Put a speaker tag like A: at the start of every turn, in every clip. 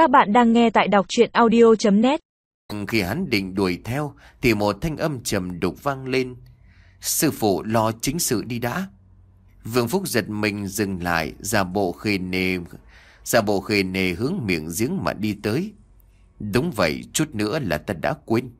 A: Các bạn đang nghe tại đọc chuyện audio.net
B: Khi hắn định đuổi theo thì một thanh âm trầm đục vang lên. Sư phụ lo chính sự đi đã. Vương Phúc giật mình dừng lại ra bộ khề nề ra bộ khề nề hướng miệng giếng mà đi tới. Đúng vậy, chút nữa là ta đã quên.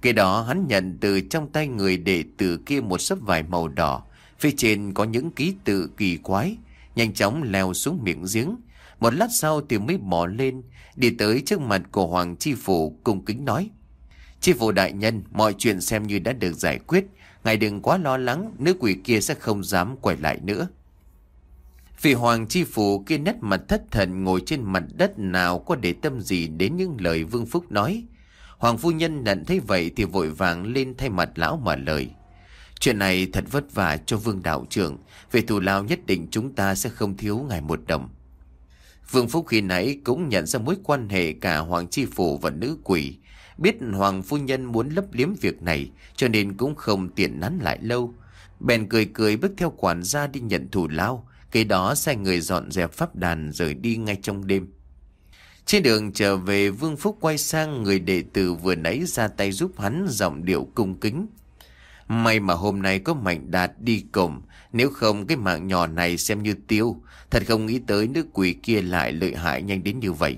B: Cái đó hắn nhận từ trong tay người đệ tử kia một sấp vải màu đỏ. Phía trên có những ký tự kỳ quái. Nhanh chóng leo xuống miệng giếng. Một lát sau thì mới bỏ lên, đi tới trước mặt của Hoàng Chi Phủ cung kính nói. Chi Phủ đại nhân, mọi chuyện xem như đã được giải quyết. Ngài đừng quá lo lắng, nữ quỷ kia sẽ không dám quay lại nữa. Vì Hoàng Chi Phủ kia nét mặt thất thần ngồi trên mặt đất nào có để tâm gì đến những lời Vương Phúc nói. Hoàng Phu Nhân nhận thấy vậy thì vội vàng lên thay mặt lão mà lời. Chuyện này thật vất vả cho Vương Đạo trưởng, về thù lao nhất định chúng ta sẽ không thiếu ngài một đồng. Vương Phúc khi nãy cũng nhận ra mối quan hệ cả Hoàng Chi Phủ và nữ quỷ. Biết Hoàng Phu Nhân muốn lấp liếm việc này, cho nên cũng không tiện nắn lại lâu. Bèn cười cười bước theo quản gia đi nhận thù lao. Cái đó sai người dọn dẹp pháp đàn rời đi ngay trong đêm. Trên đường trở về, Vương Phúc quay sang người đệ tử vừa nãy ra tay giúp hắn giọng điệu cung kính. May mà hôm nay có Mạnh Đạt đi cùng, nếu không cái mạng nhỏ này xem như tiêu. Thật không nghĩ tới nước quỷ kia lại lợi hại nhanh đến như vậy.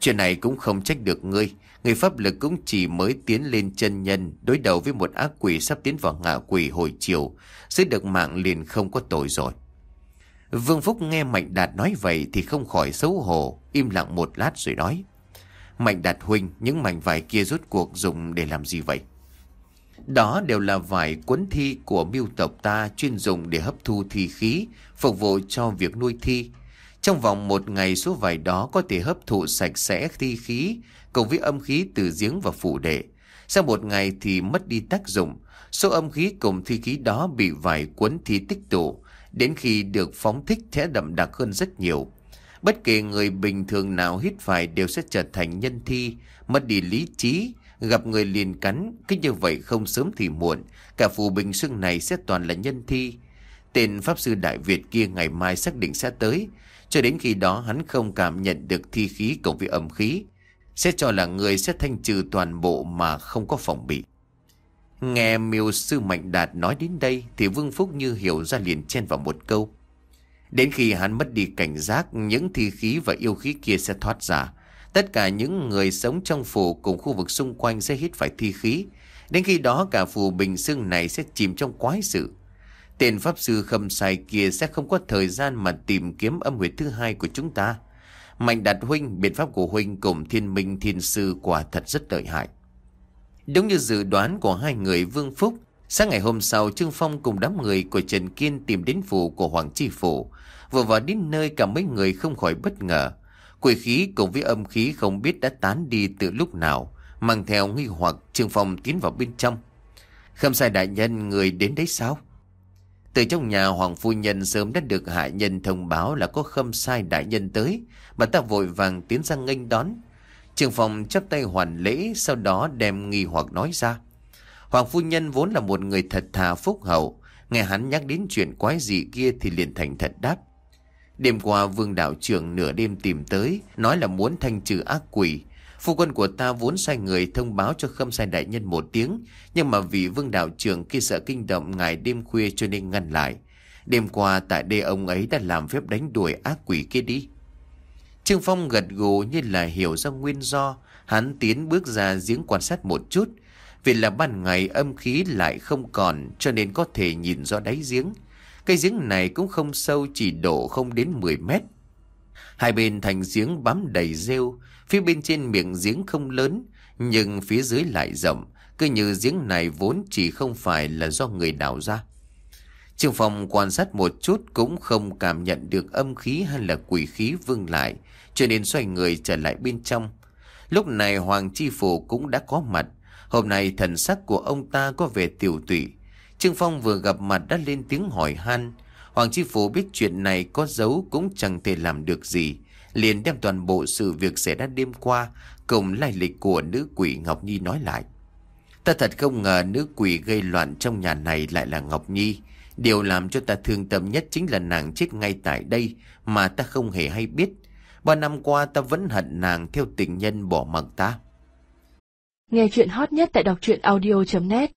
B: Chuyện này cũng không trách được ngươi. Người pháp lực cũng chỉ mới tiến lên chân nhân, đối đầu với một ác quỷ sắp tiến vào ngạ quỷ hồi chiều. Giữ được mạng liền không có tội rồi. Vương Phúc nghe Mạnh Đạt nói vậy thì không khỏi xấu hổ, im lặng một lát rồi nói. Mạnh Đạt huynh, những mảnh vải kia rút cuộc dùng để làm gì vậy? Đó đều là vải cuốn thi của miêu tộc ta chuyên dùng để hấp thu thi khí, phục vụ cho việc nuôi thi. Trong vòng một ngày số vải đó có thể hấp thụ sạch sẽ thi khí cùng với âm khí từ giếng và phủ đệ. Sau một ngày thì mất đi tác dụng, số âm khí cùng thi khí đó bị vải cuốn thi tích tụ, đến khi được phóng thích sẽ đậm đặc hơn rất nhiều. Bất kể người bình thường nào hít phải đều sẽ trở thành nhân thi, mất đi lý trí, gặp người liền cắn, cứ như vậy không sớm thì muộn, cả phù bình xương này sẽ toàn là nhân thi. Tên Pháp Sư Đại Việt kia ngày mai xác định sẽ tới, cho đến khi đó hắn không cảm nhận được thi khí cộng với âm khí, sẽ cho là người sẽ thanh trừ toàn bộ mà không có phòng bị. Nghe miêu sư Mạnh Đạt nói đến đây thì Vương Phúc như hiểu ra liền chen vào một câu. Đến khi hắn mất đi cảnh giác, những thi khí và yêu khí kia sẽ thoát ra. Tất cả những người sống trong phủ cùng khu vực xung quanh sẽ hít phải thi khí. Đến khi đó cả phù bình xương này sẽ chìm trong quái sự. Tên pháp sư khâm sai kia sẽ không có thời gian mà tìm kiếm âm huyệt thứ hai của chúng ta. Mạnh đạt huynh, biện pháp của huynh cùng thiên minh thiên sư quả thật rất lợi hại. Đúng như dự đoán của hai người Vương Phúc, sáng ngày hôm sau Trương Phong cùng đám người của Trần Kiên tìm đến phủ của Hoàng Chi Phủ. Vừa vào đến nơi cả mấy người không khỏi bất ngờ. Quỷ khí cùng với âm khí không biết đã tán đi từ lúc nào, mang theo nghi hoặc Trương Phong tiến vào bên trong. Khâm sai đại nhân người đến đấy sao? Từ trong nhà Hoàng Phu Nhân sớm đã được hạ nhân thông báo là có khâm sai đại nhân tới, bà ta vội vàng tiến sang nghênh đón. Trường phòng chấp tay hoàn lễ, sau đó đem nghi hoặc nói ra. Hoàng Phu Nhân vốn là một người thật thà phúc hậu, nghe hắn nhắc đến chuyện quái dị kia thì liền thành thật đáp. Đêm qua vương đạo trưởng nửa đêm tìm tới, nói là muốn thanh trừ ác quỷ. Phu quân của ta vốn sai người thông báo cho khâm sai đại nhân một tiếng, nhưng mà vì vương đạo trưởng kia sợ kinh động ngài đêm khuya cho nên ngăn lại. Đêm qua tại đây ông ấy đã làm phép đánh đuổi ác quỷ kia đi. Trương Phong gật gù như là hiểu ra nguyên do, hắn tiến bước ra giếng quan sát một chút. Vì là ban ngày âm khí lại không còn cho nên có thể nhìn rõ đáy giếng. Cây giếng này cũng không sâu chỉ độ không đến 10 mét. Hai bên thành giếng bám đầy rêu, phía bên trên miệng giếng không lớn, nhưng phía dưới lại rộng, cứ như giếng này vốn chỉ không phải là do người đào ra. Trương phòng quan sát một chút cũng không cảm nhận được âm khí hay là quỷ khí vương lại, cho nên xoay người trở lại bên trong. Lúc này Hoàng Chi Phủ cũng đã có mặt, hôm nay thần sắc của ông ta có vẻ tiểu tụy, Trương Phong vừa gặp mặt đã lên tiếng hỏi han. Hoàng Chi Phủ biết chuyện này có giấu cũng chẳng thể làm được gì. Liền đem toàn bộ sự việc xảy ra đêm qua, cùng lai lịch của nữ quỷ Ngọc Nhi nói lại. Ta thật không ngờ nữ quỷ gây loạn trong nhà này lại là Ngọc Nhi. Điều làm cho ta thương tâm nhất chính là nàng chết ngay tại đây, mà ta không hề hay biết. Ba năm qua ta vẫn hận nàng theo tình nhân bỏ mặc ta.
C: Nghe chuyện hot nhất tại đọc truyện audio.net